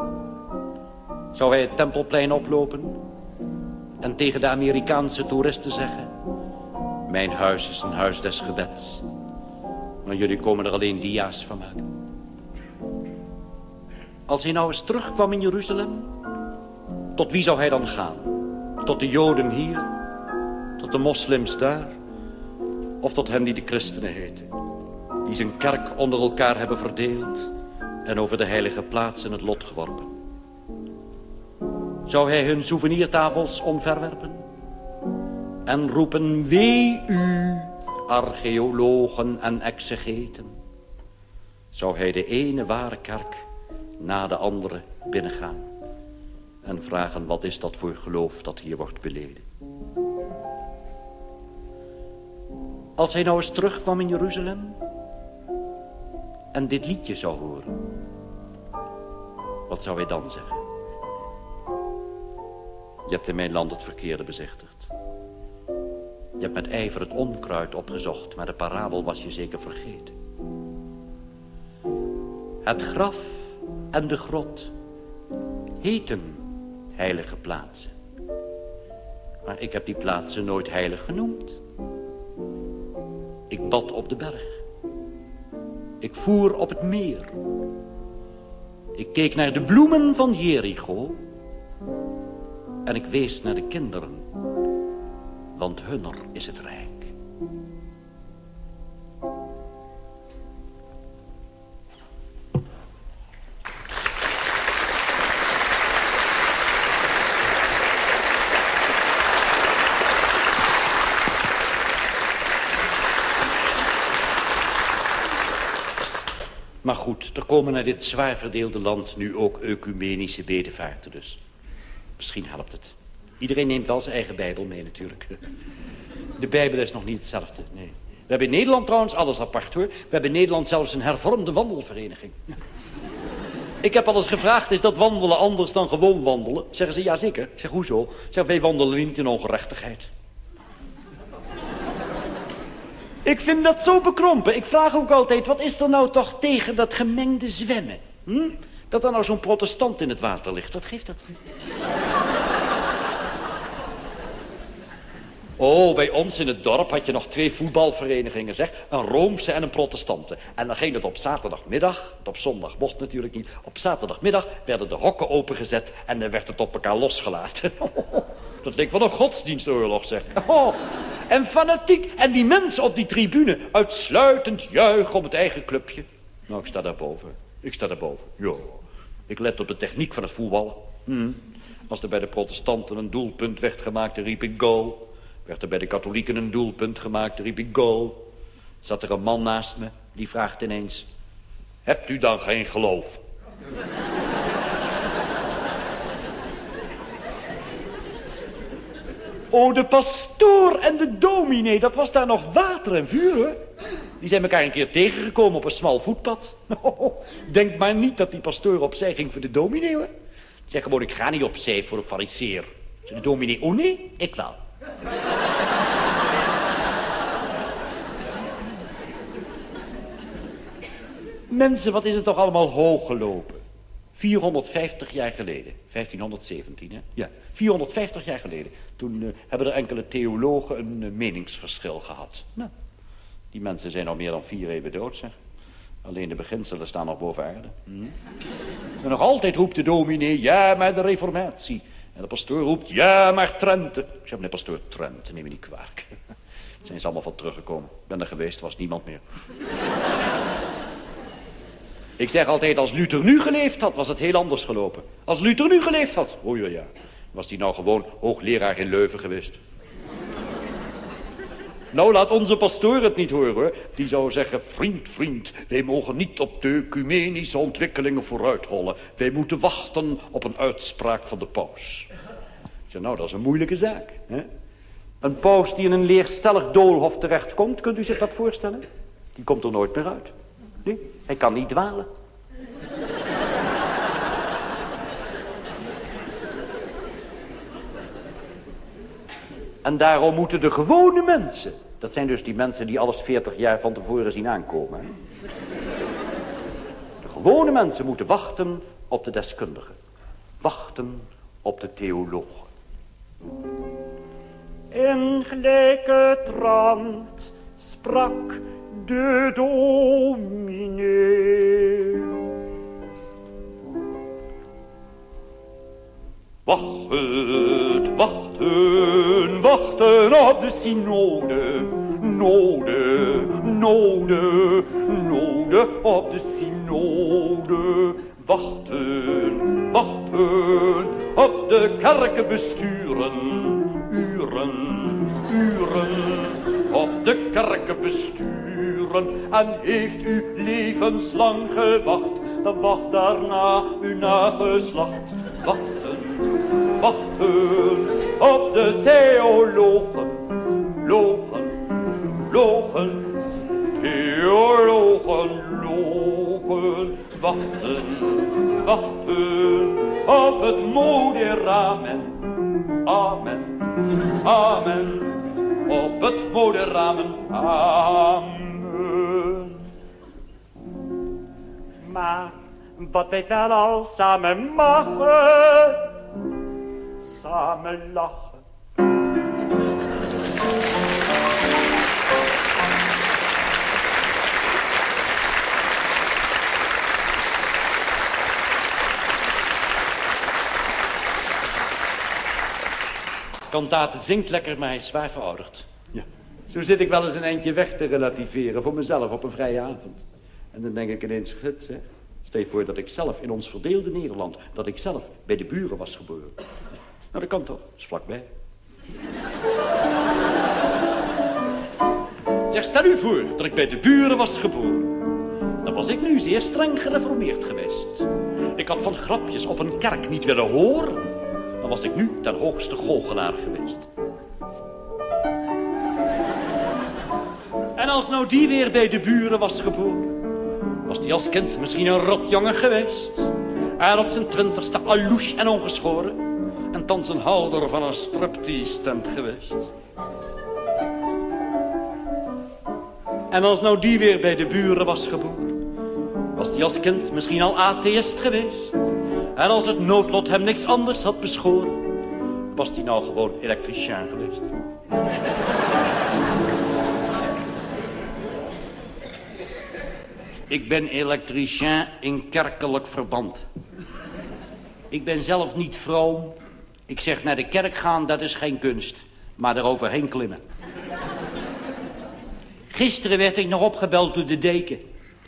Zou hij het tempelplein oplopen en tegen de Amerikaanse toeristen zeggen... Mijn huis is een huis des gebeds. Maar jullie komen er alleen dia's van maken. Als hij nou eens terugkwam in Jeruzalem, tot wie zou hij dan gaan? Tot de Joden hier? Tot de moslims daar? Of tot hen die de christenen heten? Die zijn kerk onder elkaar hebben verdeeld en over de heilige plaats in het lot geworpen. Zou hij hun souvenirtafels omverwerpen? En roepen, wee u, archeologen en exegeten. Zou hij de ene ware kerk na de andere binnengaan. En vragen, wat is dat voor geloof dat hier wordt beleden? Als hij nou eens terugkwam in Jeruzalem en dit liedje zou horen, wat zou hij dan zeggen? Je hebt in mijn land het verkeerde bezichtigd. Je hebt met ijver het onkruid opgezocht, maar de parabel was je zeker vergeten. Het graf en de grot heten heilige plaatsen. Maar ik heb die plaatsen nooit heilig genoemd. Ik bad op de berg. Ik voer op het meer. Ik keek naar de bloemen van Jericho. En ik wees naar de kinderen. Want hunner is het rijk. Maar goed, er komen naar dit zwaar verdeelde land nu ook ecumenische bedevaarten dus. Misschien helpt het. Iedereen neemt wel zijn eigen Bijbel mee natuurlijk. De Bijbel is nog niet hetzelfde, nee. We hebben in Nederland trouwens alles apart hoor. We hebben in Nederland zelfs een hervormde wandelvereniging. Ik heb al eens gevraagd, is dat wandelen anders dan gewoon wandelen? Zeggen ze, ja zeker. Ik zeg, hoezo? Ik zeg, wij wandelen niet in ongerechtigheid. Ik vind dat zo bekrompen. Ik vraag ook altijd, wat is er nou toch tegen dat gemengde zwemmen? Hm? Dat er nou zo'n protestant in het water ligt, wat geeft dat? Oh, bij ons in het dorp had je nog twee voetbalverenigingen, zeg. Een Roomse en een protestante. En dan ging het op zaterdagmiddag, op zondag mocht natuurlijk niet. Op zaterdagmiddag werden de hokken opengezet en dan werd het op elkaar losgelaten. [laughs] Dat leek wel een godsdienstoorlog, zeg. [laughs] Oh, en fanatiek. En die mensen op die tribune uitsluitend juichen om het eigen clubje. Nou, ik sta daarboven. Ik sta daarboven. Ja. Ik let op de techniek van het voetballen. Hm. Als er bij de protestanten een doelpunt werd gemaakt, dan riep ik goal. Werd er bij de katholieken een doelpunt gemaakt, riep ik goal. Zat er een man naast me, die vraagt ineens... Hebt u dan geen geloof? [laughs] Oh, de pastoor en de dominee, dat was daar nog water en vuur, hoor. Die zijn elkaar een keer tegengekomen op een smal voetpad. [laughs] denk maar niet dat die pastoor opzij ging voor de dominee, hoor. Zeg gewoon, ik ga niet opzij voor een fariseer. Zeg de dominee, oh nee, ik wel. [laughs] Mensen, wat is het toch allemaal hoog gelopen? 450 jaar geleden, 1517 hè? Ja, 450 jaar geleden. Toen uh, hebben er enkele theologen een uh, meningsverschil gehad. Nou, die mensen zijn al meer dan vier eeuwen dood, zeg. Alleen de beginselen staan nog boven aarde. Hm? En nog altijd roept de dominee, ja, maar de reformatie. En de pastoor roept, ja, maar Trente. Ik zeg, meneer pastoor, Trente, neem me niet kwalijk. [laughs] Zijn ze allemaal van teruggekomen. Ik ben er geweest, was niemand meer. [laughs] Ik zeg altijd, als Luther nu geleefd had, was het heel anders gelopen. Als Luther nu geleefd had, oh ja, ja, was hij nou gewoon hoogleraar in Leuven geweest. Nou, laat onze pastoor het niet horen, hoor. Die zou zeggen, vriend, vriend, wij mogen niet op de ecumenische ontwikkelingen vooruit hollen. Wij moeten wachten op een uitspraak van de paus. Zeg, nou, dat is een moeilijke zaak. Hè? Een paus die in een leerstellig doolhof terechtkomt, kunt u zich dat voorstellen? Die komt er nooit meer uit. Nee, hij kan niet dwalen. En daarom moeten de gewone mensen, dat zijn dus die mensen die alles 40 jaar van tevoren zien aankomen. Hè? De gewone mensen moeten wachten op de deskundigen. Wachten op de theologen. In gelijke trant sprak de dominee. Wachten, wachten, wachten op de synode. Node, node, node op de synode. Wachten, wachten op de kerkenbesturen. Uren, uren op de kerkenbesturen. En heeft u levenslang gewacht, dan wacht daarna uw nageslacht. Wachten, wachten op de theologen. Logen, logen, theologen, logen. Wachten, wachten op het moderamen. Amen, amen, op het moderamen. Amen. Maar wat wij wel al samen mogen, samen lachen. Kantate zingt lekker, maar hij is zwaar verouderd. Ja. Zo zit ik wel eens een eindje weg te relativeren voor mezelf op een vrije avond. En dan denk ik ineens, gut, hè. Stel je voor dat ik zelf in ons verdeelde Nederland, dat ik zelf bij de buren was geboren. Nou, dat kan toch, dat is vlakbij. Zeg, stel u voor dat ik bij de buren was geboren. Dan was ik nu zeer streng gereformeerd geweest. Ik had van grapjes op een kerk niet willen horen. Dan was ik nu ten hoogste goochelaar geweest. En als nou die weer bij de buren was geboren, was die als kind misschien een rotjongen geweest. En op zijn twintigste alouche en ongeschoren. En thans een houder van een striptease geweest. En als nou die weer bij de buren was geboren, was die als kind misschien al atheïst geweest. En als het noodlot hem niks anders had beschoren, was die nou gewoon elektricien geweest. Ik ben elektricien in kerkelijk verband. Ik ben zelf niet vroom. Ik zeg naar de kerk gaan, dat is geen kunst. Maar eroverheen klimmen. Gisteren werd ik nog opgebeld door de deken.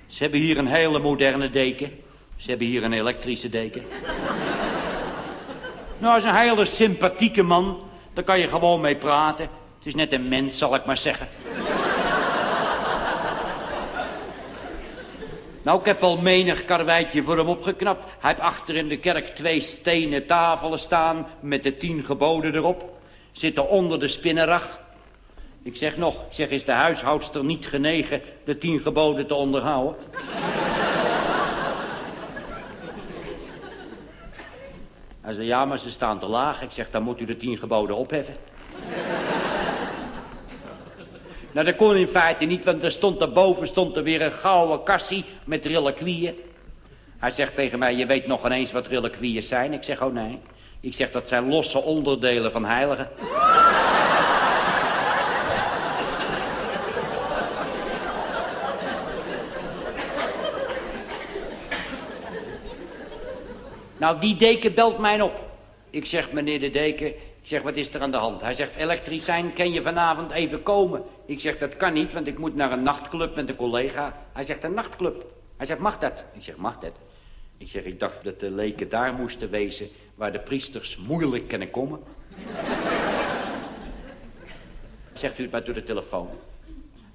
Ze hebben hier een hele moderne deken. Ze hebben hier een elektrische deken. nou, is een hele sympathieke man. Daar kan je gewoon mee praten. Het is net een mens, zal ik maar zeggen. Nou, ik heb al menig karweitje voor hem opgeknapt. Hij heeft achter in de kerk twee stenen tafelen staan met de tien geboden erop. Zitten onder de spinnenracht. Ik zeg nog, ik zeg, is de huishoudster niet genegen de tien geboden te onderhouden? Hij zei, ja, maar ze staan te laag. Ik zeg, dan moet u de tien geboden opheffen. Nou, dat kon in feite niet, want er stond daarboven stond er weer een gouden kassie met reliquieën. Hij zegt tegen mij, je weet nog ineens wat reliquieën zijn? Ik zeg, oh nee. Ik zeg, dat zijn losse onderdelen van heiligen. [laughs] Nou, die deken belt mij op. Ik zeg, meneer de deken, ik zeg, wat is er aan de hand? Hij zegt, elektricijn, kan je vanavond even komen? Ik zeg, dat kan niet, want ik moet naar een nachtclub met een collega. Hij zegt, een nachtclub. Hij zegt, mag dat? Ik zeg, mag dat? Ik zeg, ik dacht dat de leken daar moesten wezen... waar de priesters moeilijk kunnen komen. [laughs] Zegt u het maar door de telefoon.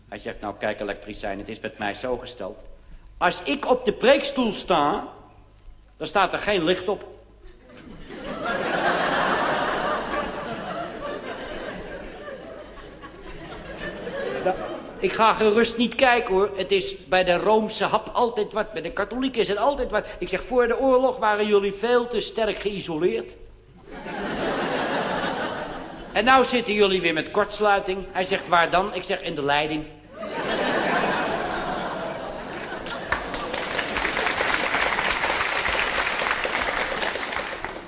Hij zegt, nou kijk elektricijn, het is met mij zo gesteld. Als ik op de preekstoel sta, dan staat er geen licht op. Ik ga gerust niet kijken hoor. Het is bij de Roomse hap altijd wat. Bij de katholieken is het altijd wat. Ik zeg, voor de oorlog waren jullie veel te sterk geïsoleerd. [laughs] en nou zitten jullie weer met kortsluiting. Hij zegt, waar dan? Ik zeg, in de leiding.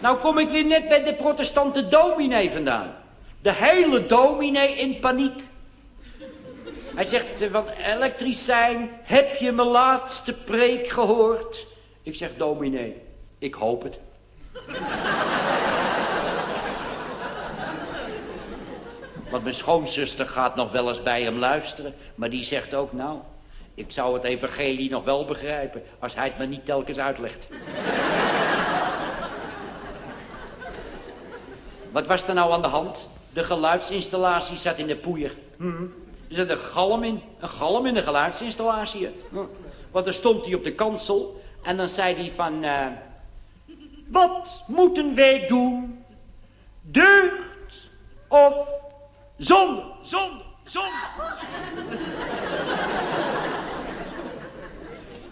nou kom ik weer net bij de protestante dominee vandaan. De hele dominee in paniek. Hij zegt, van elektricijn, heb je mijn laatste preek gehoord? Ik zeg, dominee, ik hoop het. [laughs] Want mijn schoonzuster gaat nog wel eens bij hem luisteren. Maar die zegt ook, nou, ik zou het evangelie nog wel begrijpen... als hij het me niet telkens uitlegt. [laughs] Wat was er nou aan de hand? De geluidsinstallatie zat in de poeier. Hm. Er zit een galm in. Een galm in de geluidsinstallatie. Want dan stond hij op de kansel. En dan zei hij van... Uh, wat moeten wij doen? Deugd of zonde? Zonde, zonde.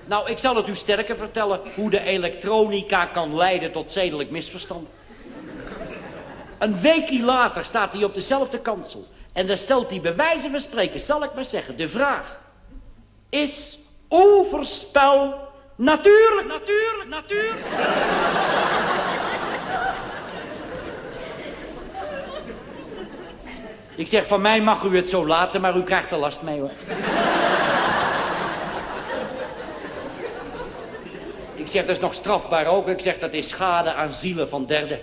nou, ik zal het u sterker vertellen hoe de elektronica kan leiden tot zedelijk misverstand. Een weekje later staat hij op dezelfde kansel. En dan stelt hij bij wijze van spreken, zal ik maar zeggen, de vraag. Is overspel natuurlijk? Natuurlijk, natuurlijk. ik zeg, van mij mag u het zo laten, maar u krijgt er last mee hoor. ik zeg, dat is nog strafbaar ook. Ik zeg, dat is schade aan zielen van derden.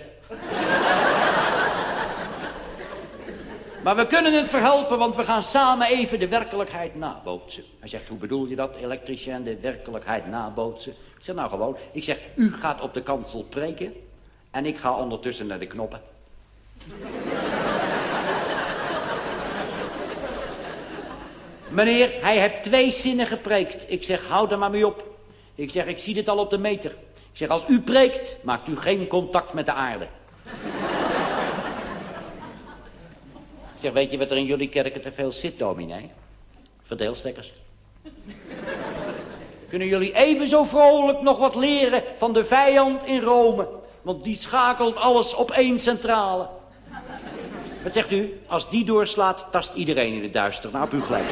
Maar we kunnen het verhelpen, want we gaan samen even de werkelijkheid nabootsen. Hij zegt, hoe bedoel je dat, elektricien, de werkelijkheid nabootsen? Ik zeg, nou gewoon. Ik zeg, u gaat op de kansel preken en ik ga ondertussen naar de knoppen. [laughs] Meneer, hij heeft twee zinnen gepreekt. Ik zeg, hou er maar mee op. Ik zeg, ik zie dit al op de meter. Ik zeg, als u preekt, maakt u geen contact met de aarde. Zeg, weet je wat er in jullie kerken te veel zit, dominee? Verdeelstekkers. Kunnen jullie even zo vrolijk nog wat leren van de vijand in Rome? Want die schakelt alles op één centrale. Wat zegt u? Als die doorslaat, tast iedereen in het duister. Nou, op u gelijk.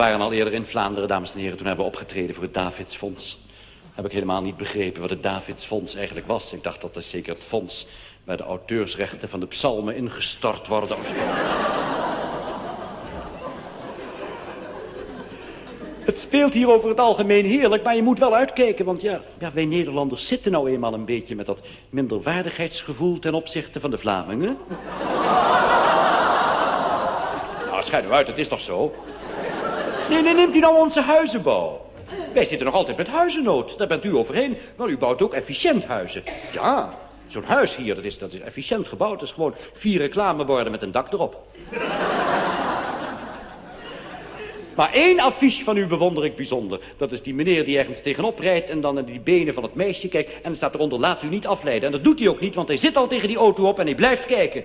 Waren al eerder in Vlaanderen, dames en heren. Toen hebben we opgetreden voor het Davidsfonds. Heb ik helemaal niet begrepen wat het Davidsfonds eigenlijk was. Ik dacht dat is zeker het fonds waar de auteursrechten van de psalmen ingestort worden. Het speelt hier over het algemeen heerlijk, maar je moet wel uitkijken. Want ja, ja, wij Nederlanders zitten nou eenmaal een beetje met dat minderwaardigheidsgevoel ten opzichte van de Vlamingen. nou, schijn nou uit, het is toch zo? Nee, nee, neemt u nou onze huizenbouw. Wij zitten nog altijd met huizennood. Daar bent u overheen. Maar u bouwt ook efficiënt huizen. Ja, zo'n huis hier, dat is, dat is efficiënt gebouwd. Dat is gewoon vier reclameborden met een dak erop. [laughs] Maar één affiche van u bewonder ik bijzonder. Dat is die meneer die ergens tegenop rijdt en dan naar die benen van het meisje kijkt. En dan staat eronder, laat u niet afleiden. En dat doet hij ook niet, want hij zit al tegen die auto op en hij blijft kijken.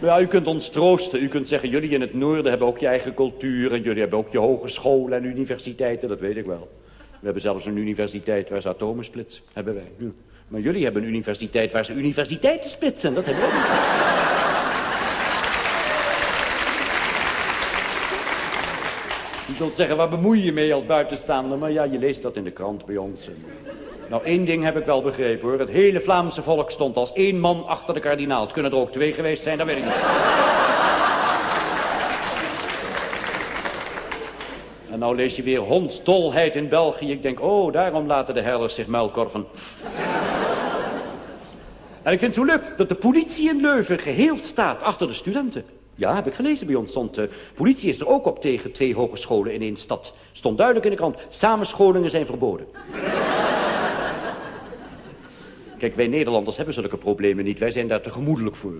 Ja, u kunt ons troosten. U kunt zeggen, jullie in het noorden hebben ook je eigen cultuur... en jullie hebben ook je hogescholen en universiteiten, dat weet ik wel. We hebben zelfs een universiteit waar ze atomen splitsen, hebben wij. Maar jullie hebben een universiteit waar ze universiteiten splitsen, dat hebben we Je zult zeggen, waar bemoei je mee als buitenstaander? Maar ja, je leest dat in de krant bij ons. Nou, één ding heb ik wel begrepen hoor. Het hele Vlaamse volk stond als één man achter de kardinaal. Het kunnen er ook twee geweest zijn, dat weet ik niet. En nou lees je weer hondsdolheid in België. Ik denk, oh, daarom laten de herders zich muilkorven. en ik vind het zo leuk dat de politie in Leuven geheel staat achter de studenten. Ja, heb ik gelezen bij ons. Stond, uh, politie is er ook op tegen twee hogescholen in één stad. Stond duidelijk in de krant. Samenscholingen zijn verboden. Kijk, wij Nederlanders hebben zulke problemen niet. Wij zijn daar te gemoedelijk voor.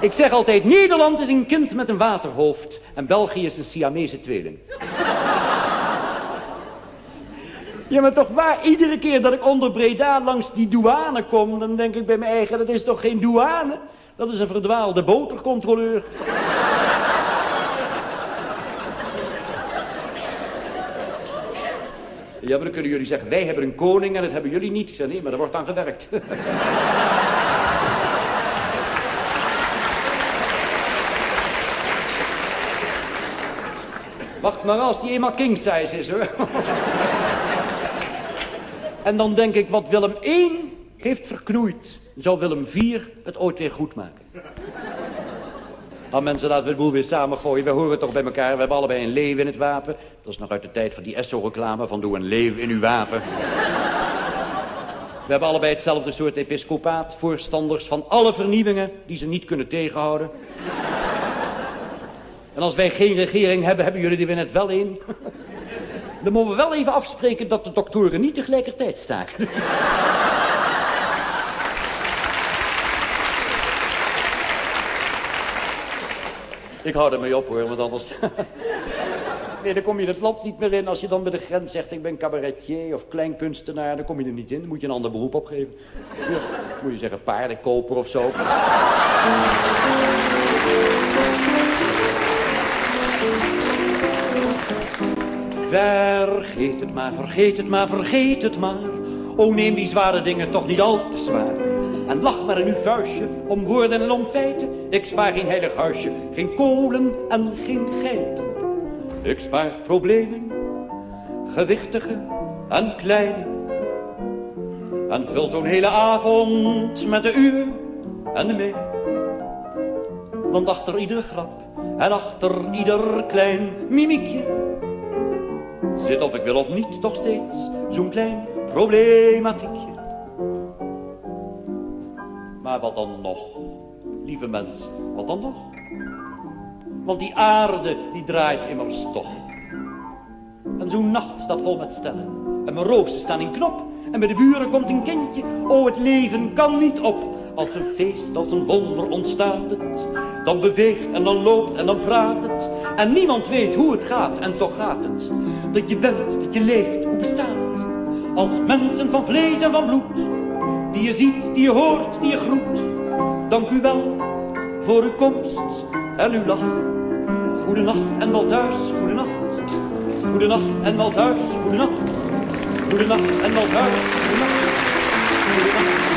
Ik zeg altijd, Nederland is een kind met een waterhoofd. En België is een Siamese tweeling. Ja, maar toch waar, iedere keer dat ik onder Breda langs die douane kom... dan denk ik bij mijn eigen, dat is toch geen douane? Dat is een verdwaalde botercontroleur. Ja, maar dan kunnen jullie zeggen, wij hebben een koning en dat hebben jullie niet. Ik zeg, nee, maar er wordt aan gewerkt. [laughs] Wacht maar als die eenmaal king size is, hoor. [laughs] en dan denk ik, wat Willem I heeft verknoeid, zou Willem IV het ooit weer goed maken. Nou mensen, laten we de boel weer samengooien. We horen toch bij elkaar. We hebben allebei een leeuw in het wapen. Dat is nog uit de tijd van die Esso-reclame van doe een leeuw in uw wapen. We hebben allebei hetzelfde soort episcopaat. Voorstanders van alle vernieuwingen die ze niet kunnen tegenhouden. En als wij geen regering hebben, hebben jullie er net wel in. Dan moeten we wel even afspreken dat de doktoren niet tegelijkertijd staken. Ik hou ermee op hoor, want anders... [laughs] nee, dan kom je het land niet meer in. Als je dan bij de grens zegt, ik ben cabaretier of kleinkunstenaar... dan kom je er niet in, dan moet je een ander beroep opgeven. Moet je zeggen paardenkoper of zo. Vergeet het maar, vergeet het maar, vergeet het maar. O, neem die zware dingen toch niet al te zwaar. En lach maar in uw vuistje om woorden en om feiten. Ik spaar geen heilig huisje, geen kolen en geen geiten. Ik spaar problemen, gewichtige en kleine. En vul zo'n hele avond met de uur en de mee. Want achter iedere grap en achter ieder klein mimiekje zit of ik wil of niet toch steeds zo'n klein problematiekje. Maar wat dan nog, lieve mens, wat dan nog? Want die aarde die draait immers toch. En zo'n nacht staat vol met sterren. En mijn rozen staan in knop. En bij de buren komt een kindje. Oh, het leven kan niet op. Als een feest, als een wonder ontstaat het. Dan beweegt en dan loopt en dan praat het. En niemand weet hoe het gaat en toch gaat het. Dat je bent, dat je leeft, hoe bestaat het? Als mensen van vlees en van bloed. Die je ziet, die je hoort, die je groet. Dank u wel voor uw komst en uw lach. Goedenacht en wel thuis, goedenacht. Goedenacht en wel thuis, goedenacht. Goedenacht en wel thuis, goedenacht. Goedenacht.